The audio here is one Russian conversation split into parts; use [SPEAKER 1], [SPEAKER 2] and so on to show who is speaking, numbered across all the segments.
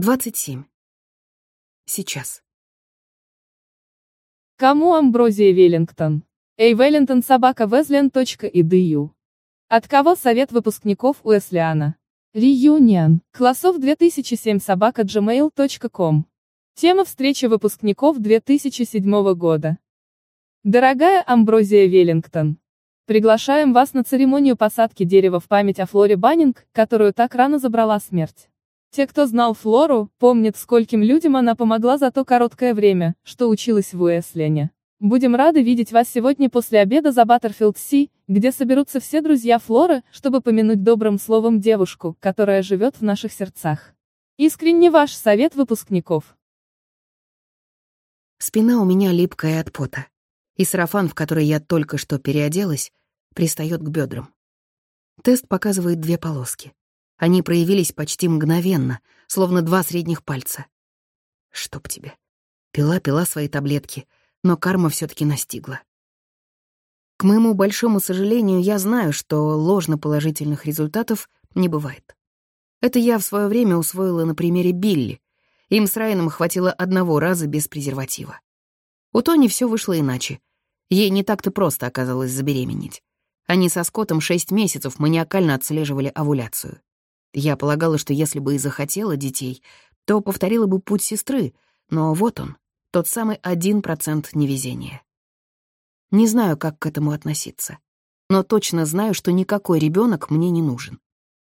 [SPEAKER 1] 27. Сейчас.
[SPEAKER 2] Кому Амброзия Веллингтон? Эй, Веллингтон собака Везлен.edu. От кого совет выпускников Уэслиана? Реюнион. Классов 2007 собака gmail.com. Тема встречи выпускников 2007 года. Дорогая Амброзия Веллингтон. Приглашаем вас на церемонию посадки дерева в память о Флоре Баннинг, которую так рано забрала смерть. Те, кто знал Флору, помнят, скольким людям она помогла за то короткое время, что училась в Уэслене. Будем рады видеть вас сегодня после обеда за Баттерфилд-Си, где соберутся все друзья Флоры, чтобы помянуть добрым словом девушку, которая живет в наших сердцах. Искренне ваш совет выпускников.
[SPEAKER 1] Спина у меня липкая от пота, и сарафан, в который я только что переоделась, пристает к бедрам. Тест показывает две полоски. Они проявились почти мгновенно, словно два средних пальца. Чтоб тебе. Пила-пила свои таблетки, но карма все таки настигла. К моему большому сожалению, я знаю, что ложноположительных результатов не бывает. Это я в свое время усвоила на примере Билли. Им с Райаном хватило одного раза без презерватива. У Тони все вышло иначе. Ей не так-то просто оказалось забеременеть. Они со Скоттом шесть месяцев маниакально отслеживали овуляцию. Я полагала, что если бы и захотела детей, то повторила бы путь сестры, но вот он, тот самый один процент невезения. Не знаю, как к этому относиться, но точно знаю, что никакой ребенок мне не нужен.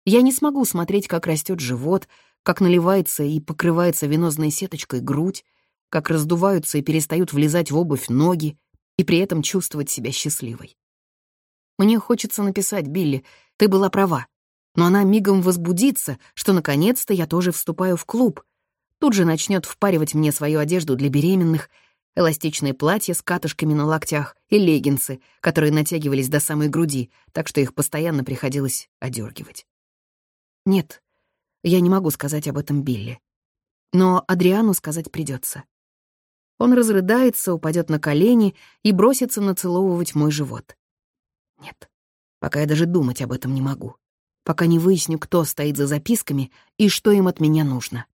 [SPEAKER 1] Я не смогу смотреть, как растет живот, как наливается и покрывается венозной сеточкой грудь, как раздуваются и перестают влезать в обувь ноги, и при этом чувствовать себя счастливой. Мне хочется написать, Билли, ты была права но она мигом возбудится, что наконец-то я тоже вступаю в клуб. Тут же начнет впаривать мне свою одежду для беременных, эластичные платья с катышками на локтях и леггинсы, которые натягивались до самой груди, так что их постоянно приходилось одергивать. Нет, я не могу сказать об этом Билли. Но Адриану сказать придется. Он разрыдается, упадет на колени и бросится нацеловывать мой живот. Нет, пока я даже думать об этом не могу пока не выясню, кто стоит за записками и что им от меня нужно.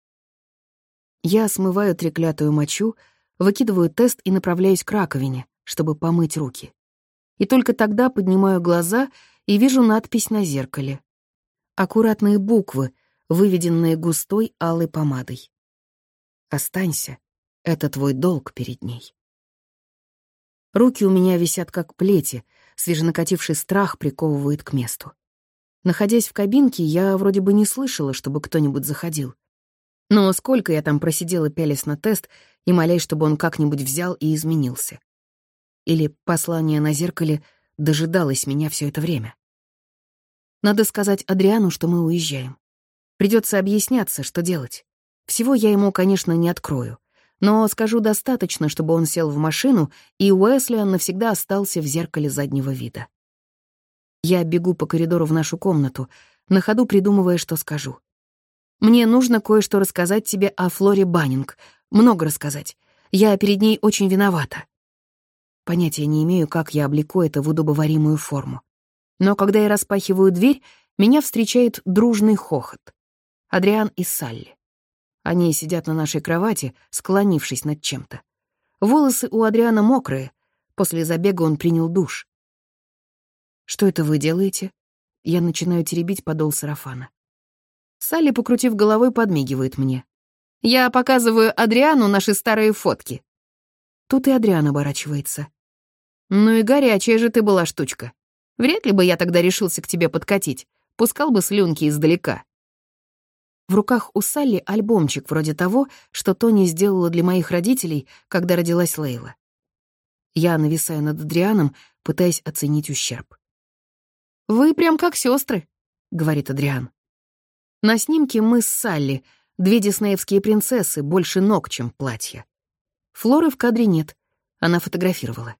[SPEAKER 1] Я смываю треклятую мочу, выкидываю тест и направляюсь к раковине, чтобы помыть руки. И только тогда поднимаю глаза и вижу надпись на зеркале. Аккуратные буквы, выведенные густой алой помадой. «Останься, это твой долг перед ней». Руки у меня висят как плети, свеженакативший страх приковывает к месту. Находясь в кабинке, я вроде бы не слышала, чтобы кто-нибудь заходил. Но сколько я там просидела пялись на тест и молясь, чтобы он как-нибудь взял и изменился. Или послание на зеркале дожидалось меня все это время. Надо сказать Адриану, что мы уезжаем. Придется объясняться, что делать. Всего я ему, конечно, не открою. Но скажу достаточно, чтобы он сел в машину, и Уэслиан навсегда остался в зеркале заднего вида. Я бегу по коридору в нашу комнату, на ходу придумывая, что скажу. Мне нужно кое-что рассказать тебе о Флоре Баннинг. Много рассказать. Я перед ней очень виновата. Понятия не имею, как я облеку это в удобоваримую форму. Но когда я распахиваю дверь, меня встречает дружный хохот. Адриан и Салли. Они сидят на нашей кровати, склонившись над чем-то. Волосы у Адриана мокрые. После забега он принял душ. «Что это вы делаете?» Я начинаю теребить подол сарафана. Салли, покрутив головой, подмигивает мне. «Я показываю Адриану наши старые фотки». Тут и Адриан оборачивается. «Ну и горячая же ты была штучка. Вряд ли бы я тогда решился к тебе подкатить. Пускал бы слюнки издалека». В руках у Салли альбомчик вроде того, что Тони сделала для моих родителей, когда родилась Лейла. Я нависаю над Адрианом, пытаясь оценить ущерб. «Вы прям как сестры, говорит Адриан. На снимке мы с Салли, две диснеевские принцессы, больше ног, чем платья. Флоры в кадре нет, она фотографировала.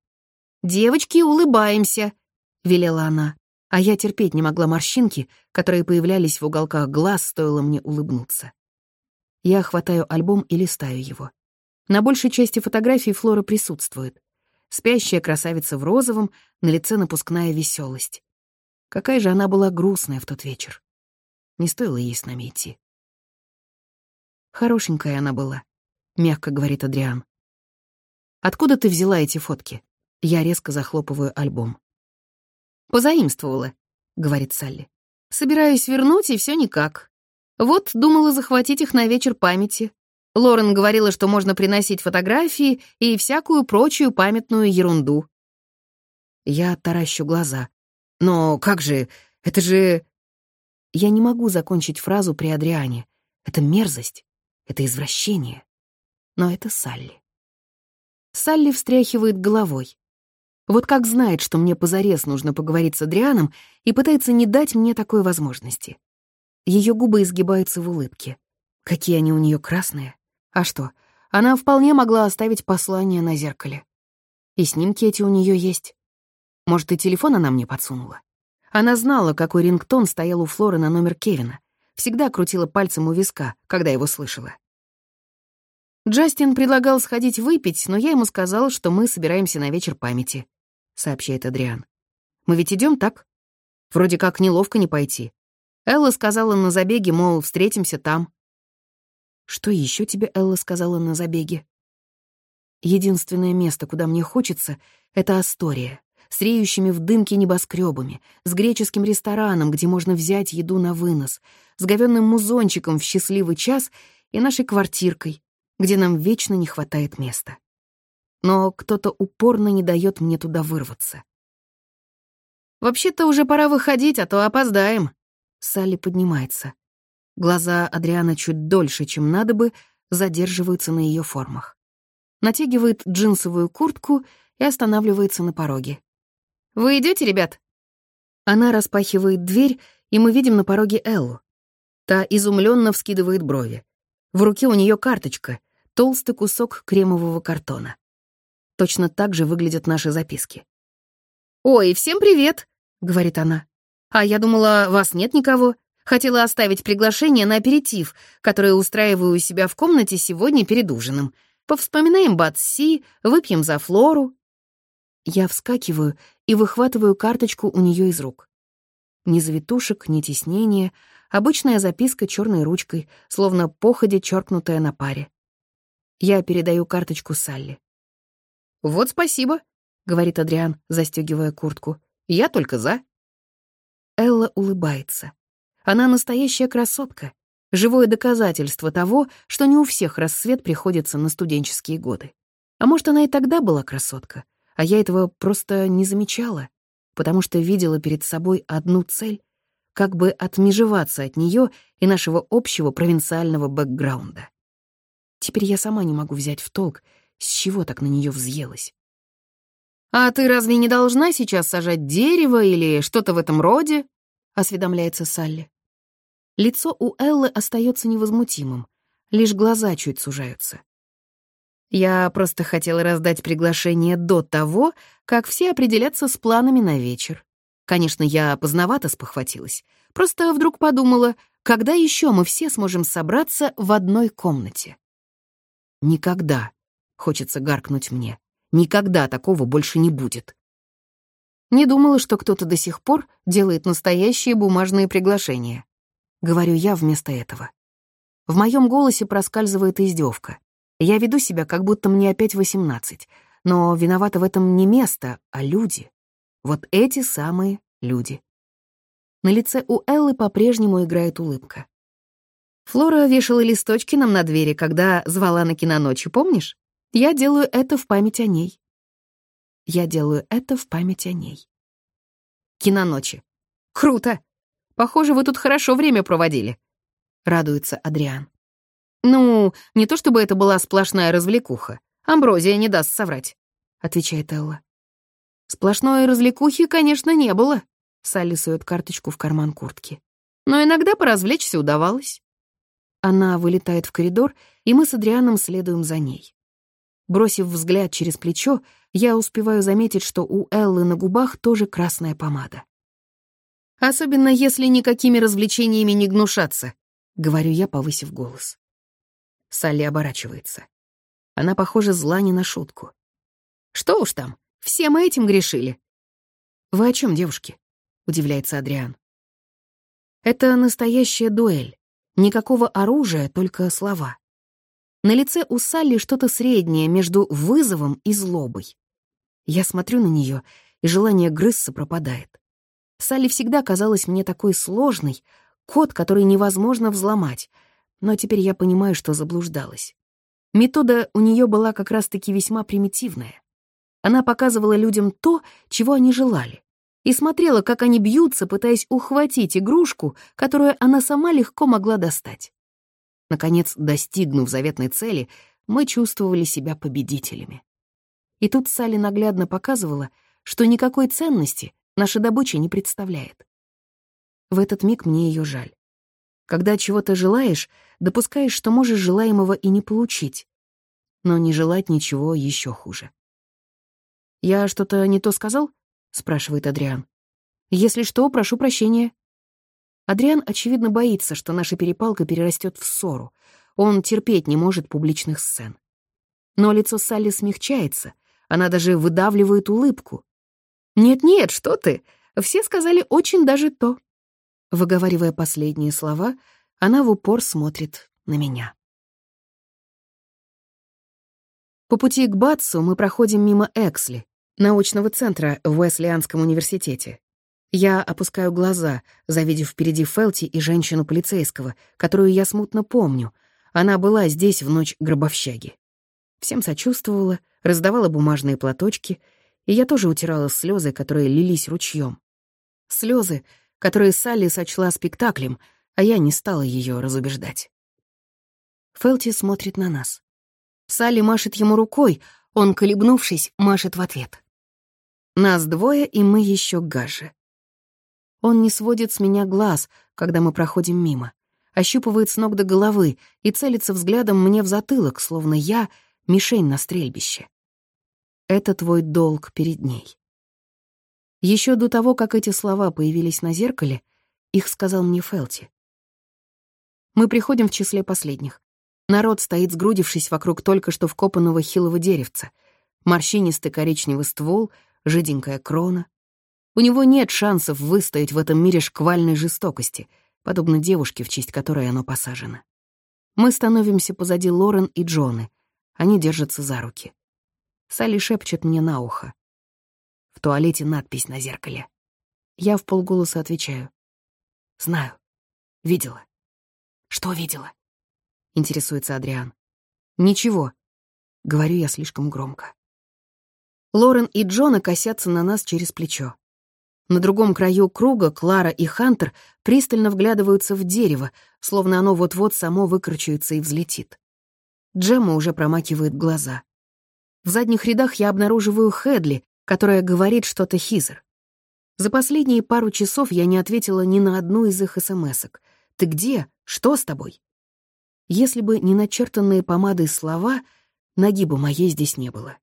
[SPEAKER 1] «Девочки, улыбаемся!» — велела она, а я терпеть не могла морщинки, которые появлялись в уголках глаз, стоило мне улыбнуться. Я хватаю альбом и листаю его. На большей части фотографий Флора присутствует. Спящая красавица в розовом, на лице напускная веселость. Какая же она была грустная в тот вечер. Не стоило ей с нами идти. Хорошенькая она была, мягко говорит Адриан. Откуда ты взяла эти фотки? Я резко захлопываю альбом. Позаимствовала, говорит Салли. Собираюсь вернуть, и все никак. Вот, думала захватить их на вечер памяти. Лорен говорила, что можно приносить фотографии и всякую прочую памятную ерунду. Я таращу глаза. Но как же, это же... Я не могу закончить фразу при Адриане. Это мерзость, это извращение. Но это Салли. Салли встряхивает головой. Вот как знает, что мне позарез нужно поговорить с Адрианом и пытается не дать мне такой возможности. Ее губы изгибаются в улыбке. Какие они у нее красные. А что, она вполне могла оставить послание на зеркале. И снимки эти у нее есть. Может, и телефон она мне подсунула. Она знала, какой рингтон стоял у Флоры на номер Кевина. Всегда крутила пальцем у виска, когда его слышала. «Джастин предлагал сходить выпить, но я ему сказала, что мы собираемся на вечер памяти», — сообщает Адриан. «Мы ведь идем так? Вроде как неловко не пойти. Элла сказала на забеге, мол, встретимся там. Что еще тебе Элла сказала на забеге? Единственное место, куда мне хочется, — это Астория, с реющими в дымке небоскребами, с греческим рестораном, где можно взять еду на вынос, с говенным музончиком в счастливый час и нашей квартиркой, где нам вечно не хватает места. Но кто-то упорно не дает мне туда вырваться. «Вообще-то уже пора выходить, а то опоздаем», — Салли поднимается. Глаза Адриана чуть дольше, чем надо бы, задерживаются на ее формах. Натягивает джинсовую куртку и останавливается на пороге. «Вы идете, ребят?» Она распахивает дверь, и мы видим на пороге Эллу. Та изумленно вскидывает брови. В руке у нее карточка, толстый кусок кремового картона. Точно так же выглядят наши записки. «Ой, всем привет!» — говорит она. «А я думала, вас нет никого. Хотела оставить приглашение на аперитив, которое устраиваю у себя в комнате сегодня перед ужином. Повспоминаем Батси, выпьем за Флору. Я вскакиваю и выхватываю карточку у нее из рук. Ни завитушек, ни теснения, обычная записка черной ручкой, словно походе черкнутая на паре. Я передаю карточку Салли. «Вот спасибо», — говорит Адриан, застегивая куртку. «Я только за». Элла улыбается. Она настоящая красотка, живое доказательство того, что не у всех рассвет приходится на студенческие годы. А может, она и тогда была красотка, а я этого просто не замечала, потому что видела перед собой одну цель — как бы отмежеваться от нее и нашего общего провинциального бэкграунда. Теперь я сама не могу взять в толк, с чего так на нее взъелась. «А ты разве не должна сейчас сажать дерево или что-то в этом роде?» — осведомляется Салли. Лицо у Эллы остается невозмутимым, лишь глаза чуть сужаются. Я просто хотела раздать приглашение до того, как все определятся с планами на вечер. Конечно, я поздновато спохватилась. Просто вдруг подумала, когда еще мы все сможем собраться в одной комнате? Никогда, хочется гаркнуть мне, никогда такого больше не будет. Не думала, что кто-то до сих пор делает настоящие бумажные приглашения. Говорю я вместо этого. В моем голосе проскальзывает издевка. Я веду себя, как будто мне опять восемнадцать, но виновата в этом не место, а люди. Вот эти самые люди. На лице у Эллы по-прежнему играет улыбка. Флора вешала листочки нам на двери, когда звала на киноночи, помнишь? Я делаю это в память о ней. Я делаю это в память о ней. Киноночи. Круто! Похоже, вы тут хорошо время проводили. Радуется Адриан. Ну, не то чтобы это была сплошная развлекуха. Амброзия не даст соврать, отвечает Элла. Сплошной развлекухи, конечно, не было. Салли сует карточку в карман куртки. Но иногда поразвлечься удавалось. Она вылетает в коридор, и мы с Адрианом следуем за ней. Бросив взгляд через плечо, я успеваю заметить, что у Эллы на губах тоже красная помада. «Особенно если никакими развлечениями не гнушаться», — говорю я, повысив голос. Салли оборачивается. Она, похоже, зла не на шутку. «Что уж там, все мы этим грешили». «Вы о чем, девушки?» — удивляется Адриан. «Это настоящая дуэль. Никакого оружия, только слова. На лице у Салли что-то среднее между вызовом и злобой. Я смотрю на нее, и желание грызться пропадает. Салли всегда казалась мне такой сложной, код, который невозможно взломать, но теперь я понимаю, что заблуждалась. Метода у нее была как раз-таки весьма примитивная. Она показывала людям то, чего они желали, и смотрела, как они бьются, пытаясь ухватить игрушку, которую она сама легко могла достать. Наконец, достигнув заветной цели, мы чувствовали себя победителями. И тут Салли наглядно показывала, что никакой ценности наша добыча не представляет. В этот миг мне ее жаль. Когда чего-то желаешь, допускаешь, что можешь желаемого и не получить. Но не желать ничего еще хуже. «Я что-то не то сказал?» — спрашивает Адриан. «Если что, прошу прощения». Адриан, очевидно, боится, что наша перепалка перерастет в ссору. Он терпеть не может публичных сцен. Но лицо Салли смягчается, она даже выдавливает улыбку. «Нет-нет, что ты! Все сказали очень даже то». Выговаривая последние слова, она в упор смотрит на меня. По пути к Батсу мы проходим мимо Эксли, научного центра в Уэслианском университете. Я опускаю глаза, завидев впереди Фелти и женщину полицейского, которую я смутно помню. Она была здесь в ночь гробовщаги. Всем сочувствовала, раздавала бумажные платочки, и я тоже утирала слезы, которые лились ручьем. Слезы, которые Салли сочла спектаклем, а я не стала ее разубеждать. Фелти смотрит на нас. Салли машет ему рукой, он, колебнувшись, машет в ответ. Нас двое, и мы еще гаже. Он не сводит с меня глаз, когда мы проходим мимо, ощупывает с ног до головы и целится взглядом мне в затылок, словно я — мишень на стрельбище. Это твой долг перед ней. Еще до того, как эти слова появились на зеркале, их сказал мне Фелти. Мы приходим в числе последних. Народ стоит, сгрудившись вокруг только что вкопанного хилого деревца. Морщинистый коричневый ствол, жиденькая крона. У него нет шансов выстоять в этом мире шквальной жестокости, подобно девушке, в честь которой оно посажено. Мы становимся позади Лорен и Джоны. Они держатся за руки. Салли шепчет мне на ухо. Туалете надпись на зеркале. Я в полголоса отвечаю. Знаю. Видела. Что видела? Интересуется Адриан. Ничего. Говорю я слишком громко. Лорен и Джона косятся на нас через плечо. На другом краю круга Клара и Хантер пристально вглядываются в дерево, словно оно вот-вот само выкручивается и взлетит. Джемма уже промакивает глаза. В задних рядах я обнаруживаю Хедли, которая говорит что-то Хизер. За последние пару часов я не ответила ни на одну из их смс-ок. «Ты где? Что с тобой?» Если бы не начертанные помадой слова, ноги бы моей здесь не было.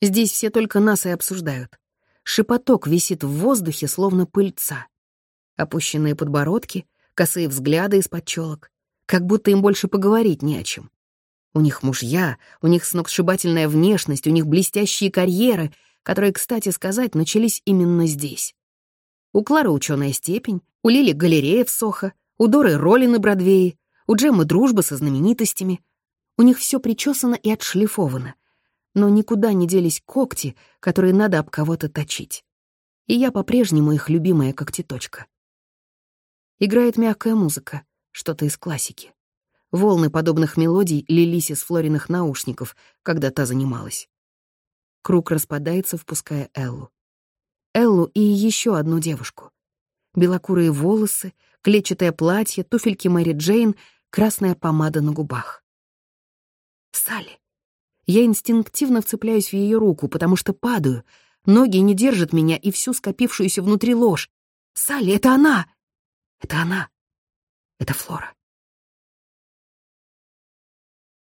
[SPEAKER 1] Здесь все только нас и обсуждают. Шепоток висит в воздухе, словно пыльца. Опущенные подбородки, косые взгляды из-под челок. Как будто им больше поговорить не о чем. У них мужья, у них сногсшибательная внешность, у них блестящие карьеры, которые, кстати сказать, начались именно здесь. У Клары ученая степень, у Лили галерея в Сохо, у Доры роли на Бродвее, у Джеммы дружба со знаменитостями. У них все причесано и отшлифовано, но никуда не делись когти, которые надо об кого-то точить. И я по-прежнему их любимая когтеточка. Играет мягкая музыка, что-то из классики. Волны подобных мелодий лились из Флориных наушников, когда та занималась. Круг распадается, впуская Эллу. Эллу и еще одну девушку. Белокурые волосы, клетчатое платье, туфельки Мэри Джейн, красная помада на губах. Салли. Я инстинктивно вцепляюсь в ее руку, потому что падаю. Ноги не держат меня и всю скопившуюся внутри ложь. Салли, это она! Это она! Это Флора.